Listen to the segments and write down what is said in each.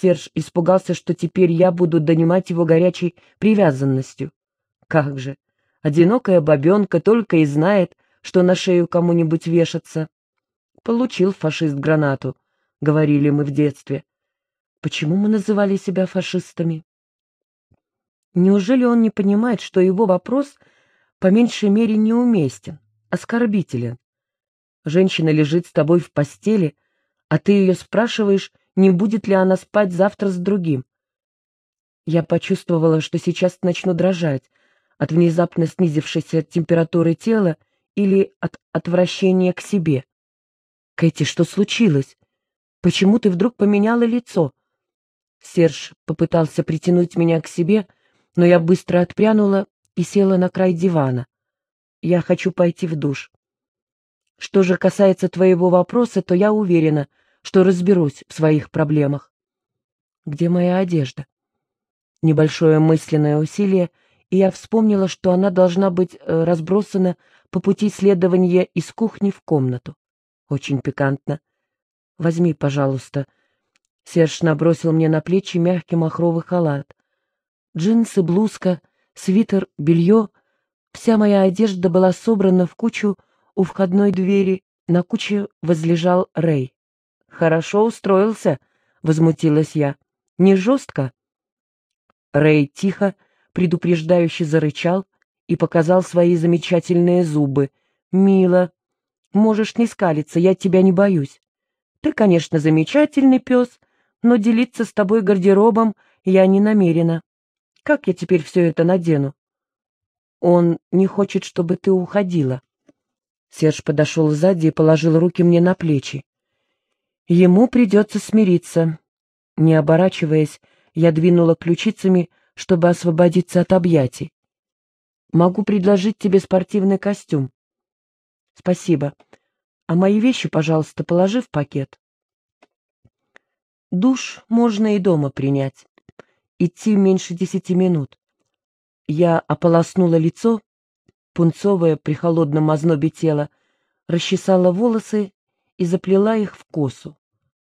Серж испугался, что теперь я буду донимать его горячей привязанностью. Как же, одинокая бабенка только и знает, что на шею кому-нибудь вешаться. Получил фашист гранату, говорили мы в детстве. Почему мы называли себя фашистами? Неужели он не понимает, что его вопрос по меньшей мере неуместен, оскорбителен? Женщина лежит с тобой в постели, а ты ее спрашиваешь, не будет ли она спать завтра с другим. Я почувствовала, что сейчас начну дрожать от внезапно снизившейся температуры тела или от отвращения к себе. «Кэти, что случилось? Почему ты вдруг поменяла лицо?» Серж попытался притянуть меня к себе, но я быстро отпрянула и села на край дивана. «Я хочу пойти в душ». Что же касается твоего вопроса, то я уверена, что разберусь в своих проблемах. Где моя одежда? Небольшое мысленное усилие, и я вспомнила, что она должна быть э, разбросана по пути следования из кухни в комнату. Очень пикантно. Возьми, пожалуйста. Серж набросил мне на плечи мягкий махровый халат. Джинсы, блузка, свитер, белье — вся моя одежда была собрана в кучу у входной двери, на куче возлежал Рэй. «Хорошо устроился», — возмутилась я. «Не жестко?» Рэй тихо, предупреждающе зарычал и показал свои замечательные зубы. «Мило. Можешь не скалиться, я тебя не боюсь. Ты, конечно, замечательный пес, но делиться с тобой гардеробом я не намерена. Как я теперь все это надену?» «Он не хочет, чтобы ты уходила». Серж подошел сзади и положил руки мне на плечи. Ему придется смириться. Не оборачиваясь, я двинула ключицами, чтобы освободиться от объятий. Могу предложить тебе спортивный костюм. Спасибо. А мои вещи, пожалуйста, положи в пакет. Душ можно и дома принять. Идти меньше десяти минут. Я ополоснула лицо, пунцовое при холодном ознобе тела, расчесала волосы и заплела их в косу.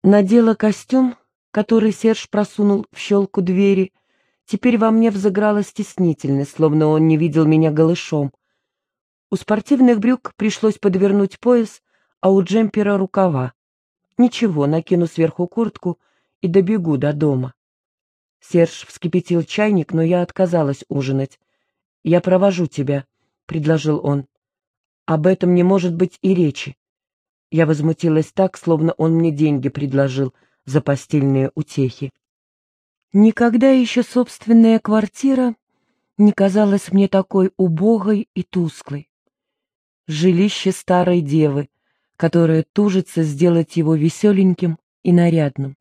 Надела костюм, который Серж просунул в щелку двери. Теперь во мне взыграла стеснительность, словно он не видел меня голышом. У спортивных брюк пришлось подвернуть пояс, а у джемпера рукава. Ничего, накину сверху куртку и добегу до дома. Серж вскипятил чайник, но я отказалась ужинать. «Я провожу тебя», — предложил он. «Об этом не может быть и речи. Я возмутилась так, словно он мне деньги предложил за постельные утехи. Никогда еще собственная квартира не казалась мне такой убогой и тусклой. Жилище старой девы, которая тужится сделать его веселеньким и нарядным.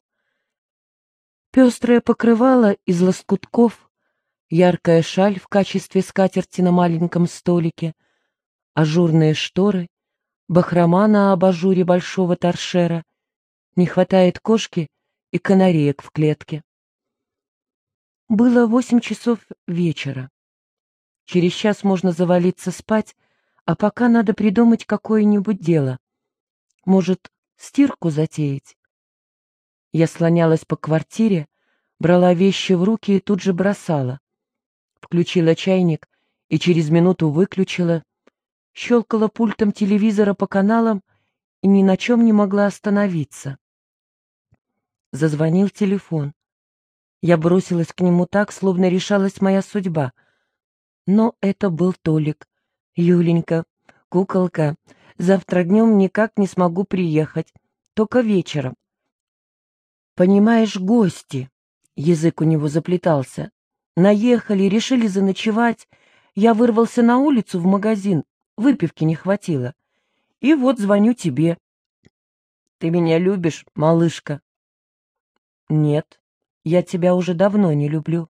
Пестрое покрывало из лоскутков, яркая шаль в качестве скатерти на маленьком столике, ажурные шторы бахрома на абажуре большого торшера, не хватает кошки и канареек в клетке. Было восемь часов вечера. Через час можно завалиться спать, а пока надо придумать какое-нибудь дело. Может, стирку затеять? Я слонялась по квартире, брала вещи в руки и тут же бросала. Включила чайник и через минуту выключила, щелкала пультом телевизора по каналам и ни на чем не могла остановиться. Зазвонил телефон. Я бросилась к нему так, словно решалась моя судьба. Но это был Толик. «Юленька, куколка, завтра днем никак не смогу приехать, только вечером». «Понимаешь, гости», — язык у него заплетался, — «наехали, решили заночевать. Я вырвался на улицу в магазин, Выпивки не хватило. И вот звоню тебе. Ты меня любишь, малышка? Нет, я тебя уже давно не люблю.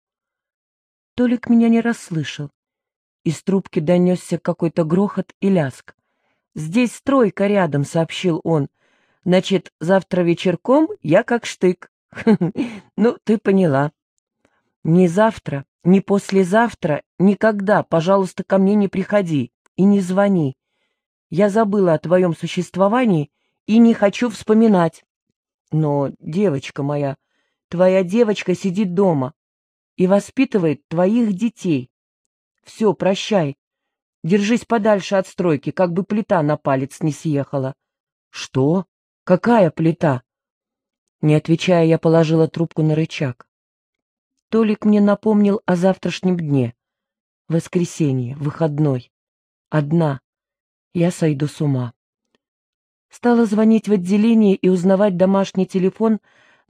Толик меня не расслышал. Из трубки донесся какой-то грохот и ляск. «Здесь стройка рядом», — сообщил он. «Значит, завтра вечерком я как штык». «Ну, ты поняла». «Ни завтра, ни послезавтра, никогда, пожалуйста, ко мне не приходи и не звони. Я забыла о твоем существовании и не хочу вспоминать. Но, девочка моя, Твоя девочка сидит дома и воспитывает твоих детей. Все, прощай. Держись подальше от стройки, как бы плита на палец не съехала. Что? Какая плита? Не отвечая, я положила трубку на рычаг. Толик мне напомнил о завтрашнем дне. Воскресенье, выходной. Одна. Я сойду с ума. Стала звонить в отделение и узнавать домашний телефон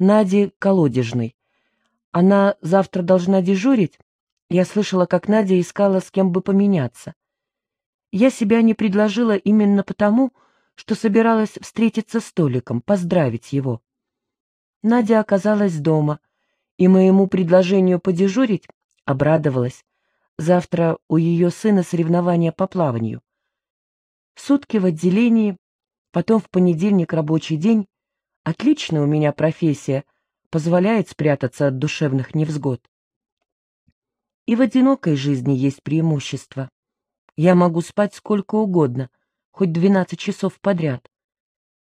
Нади Колодежной. Она завтра должна дежурить. Я слышала, как Надя искала, с кем бы поменяться. Я себя не предложила именно потому, что собиралась встретиться с Толиком, поздравить его. Надя оказалась дома, и моему предложению подежурить обрадовалась. Завтра у ее сына соревнования по плаванию. Сутки в отделении, потом в понедельник рабочий день. Отличная у меня профессия, позволяет спрятаться от душевных невзгод. И в одинокой жизни есть преимущество. Я могу спать сколько угодно, хоть двенадцать часов подряд.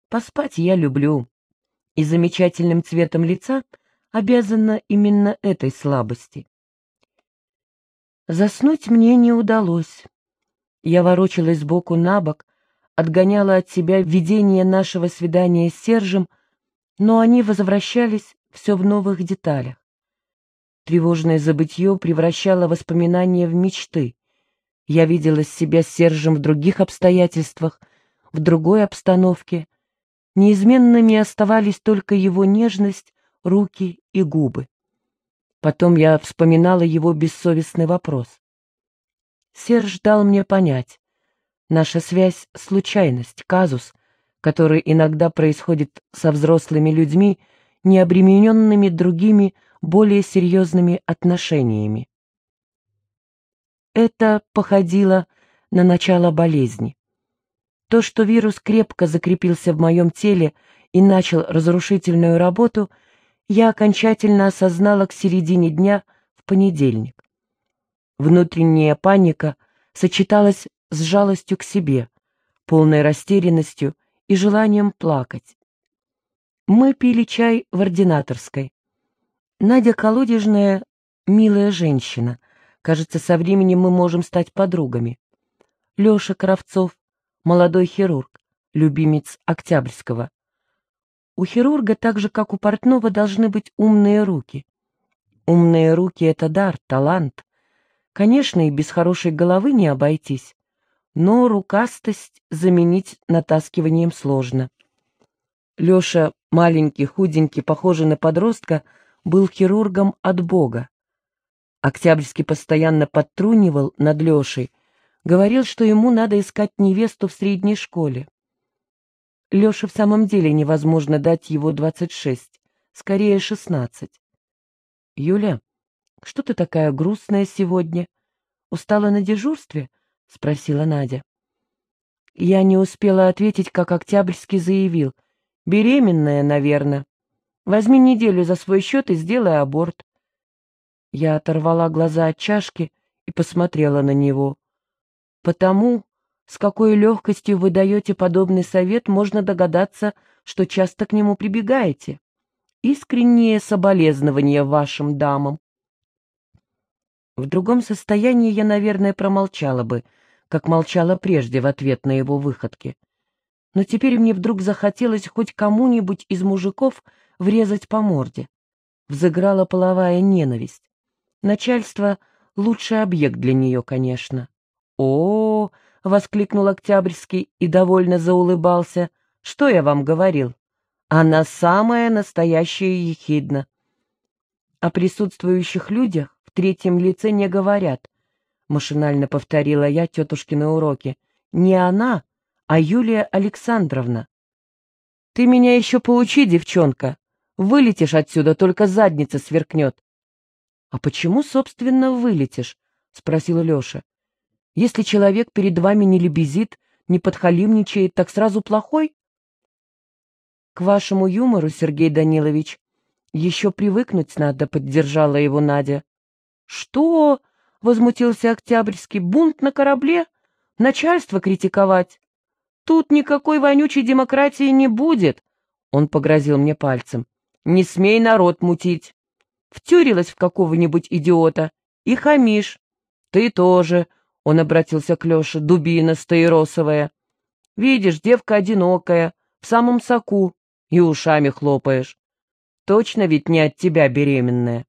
Поспать я люблю, и замечательным цветом лица обязана именно этой слабости. Заснуть мне не удалось. Я ворочалась сбоку на бок, отгоняла от себя видение нашего свидания с Сержем, но они возвращались все в новых деталях. Тревожное забытье превращало воспоминания в мечты. Я видела себя с Сержем в других обстоятельствах, в другой обстановке. Неизменными оставались только его нежность, руки и губы. Потом я вспоминала его бессовестный вопрос. Серж дал мне понять. Наша связь — случайность, казус, который иногда происходит со взрослыми людьми, не обремененными другими, более серьезными отношениями. Это походило на начало болезни. То, что вирус крепко закрепился в моем теле и начал разрушительную работу, я окончательно осознала к середине дня в понедельник. Внутренняя паника сочеталась с жалостью к себе, полной растерянностью и желанием плакать. Мы пили чай в ординаторской. Надя Колодежная — милая женщина — Кажется, со временем мы можем стать подругами. Леша Кравцов, молодой хирург, любимец Октябрьского. У хирурга, так же, как у портного, должны быть умные руки. Умные руки — это дар, талант. Конечно, и без хорошей головы не обойтись, но рукастость заменить натаскиванием сложно. Леша, маленький, худенький, похожий на подростка, был хирургом от Бога. Октябрьский постоянно подтрунивал над Лешей, говорил, что ему надо искать невесту в средней школе. Леше в самом деле невозможно дать его двадцать шесть, скорее шестнадцать. «Юля, что ты такая грустная сегодня? Устала на дежурстве?» — спросила Надя. Я не успела ответить, как Октябрьский заявил. «Беременная, наверное. Возьми неделю за свой счет и сделай аборт. Я оторвала глаза от чашки и посмотрела на него. Потому, с какой легкостью вы даете подобный совет, можно догадаться, что часто к нему прибегаете. Искреннее соболезнование вашим дамам. В другом состоянии я, наверное, промолчала бы, как молчала прежде в ответ на его выходки. Но теперь мне вдруг захотелось хоть кому-нибудь из мужиков врезать по морде. Взыграла половая ненависть. Начальство — лучший объект для нее, конечно. О, -о, -о — воскликнул Октябрьский и довольно заулыбался. Что я вам говорил? Она самая настоящая ехидна. О присутствующих людях в третьем лице не говорят. Машинально повторила я тетушкины уроки. Не она, а Юлия Александровна. Ты меня еще поучи, девчонка. Вылетишь отсюда, только задница сверкнет. «А почему, собственно, вылетишь?» — спросил Леша. «Если человек перед вами не лебезит, не подхалимничает, так сразу плохой?» «К вашему юмору, Сергей Данилович, еще привыкнуть надо», — поддержала его Надя. «Что?» — возмутился Октябрьский. «Бунт на корабле? Начальство критиковать? Тут никакой вонючей демократии не будет!» Он погрозил мне пальцем. Не смей народ мутить. Втюрилась в какого-нибудь идиота и хамишь. Ты тоже, — он обратился к Леше, — дубина стаиросовая. Видишь, девка одинокая, в самом соку, и ушами хлопаешь. Точно ведь не от тебя беременная.